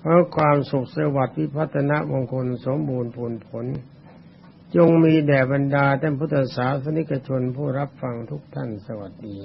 เพราะความสุขสวัสดิ์วิพัฒนมงคลสมบูรณ์ผลผล จงมีแด่บรรดาท่านพุทธศาสนิกชนผู้รับฟังทุกท่านสวัสดี